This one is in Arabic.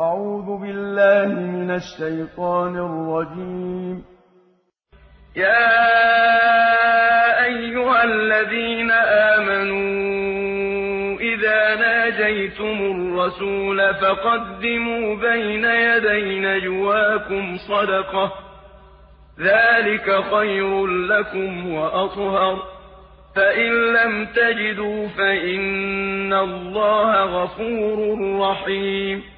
أعوذ بالله من الشيطان الرجيم. يا أيها الذين آمنوا إذا ناجيتم الرسول فقدموا بين يدي نجواكم صدقة. ذلك خير لكم وأطهر. فإن لم تجدوا فإن الله غفور رحيم.